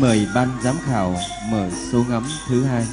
Mời ban giám khảo mở số ngắm thứ hai.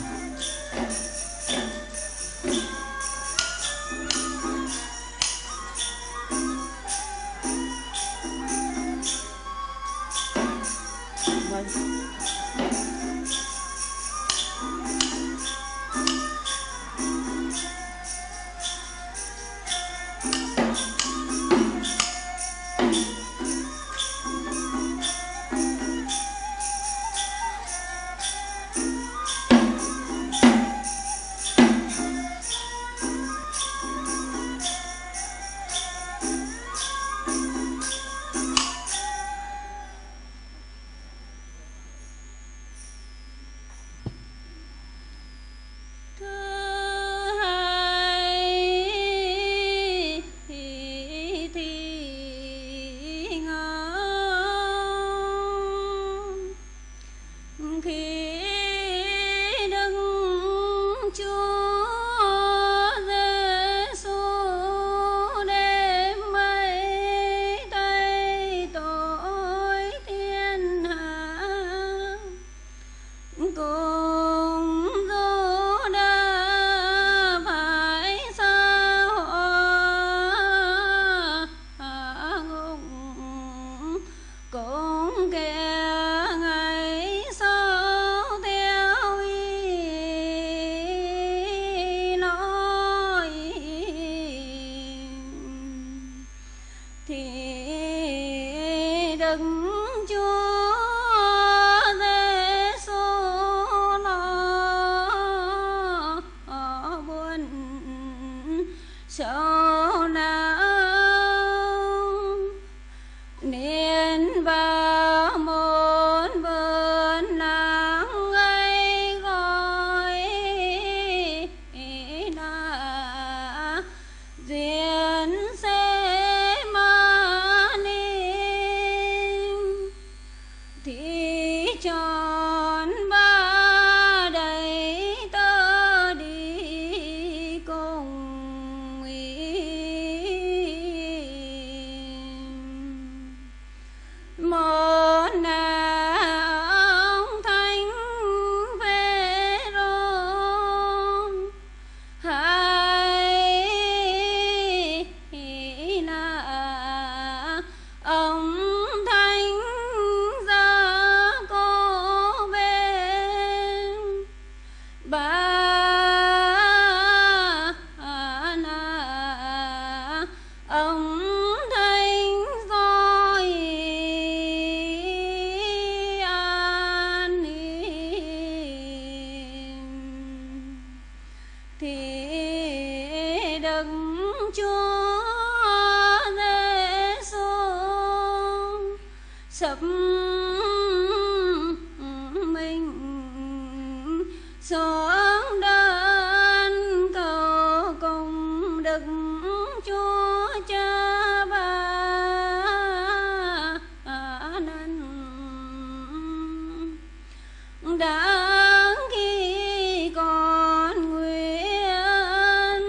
và muốn vườn nắng ấy gọi đã diệt ông thanh rồi an yên thì đức chúa giêsu sập mình rồi đáng khi còn nguyện.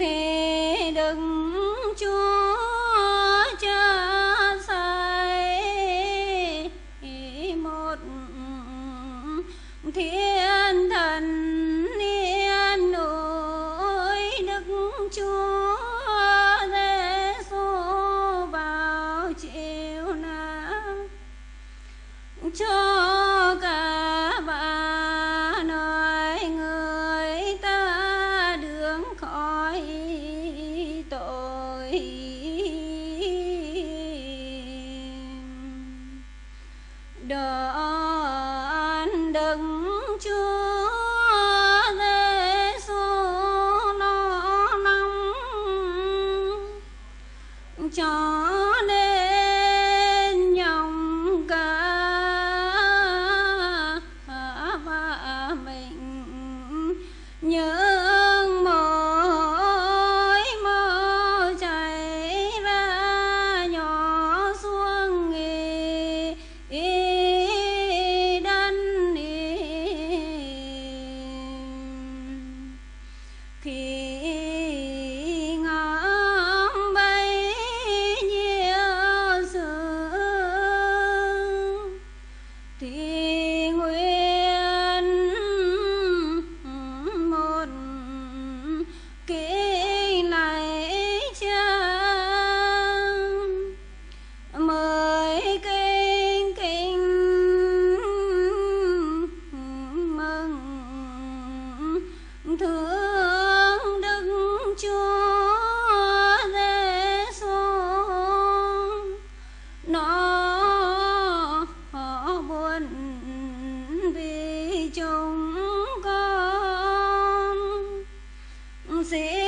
Thì đừng chúa cha say một thiên thần yên nỗi đức chúa. uh, P see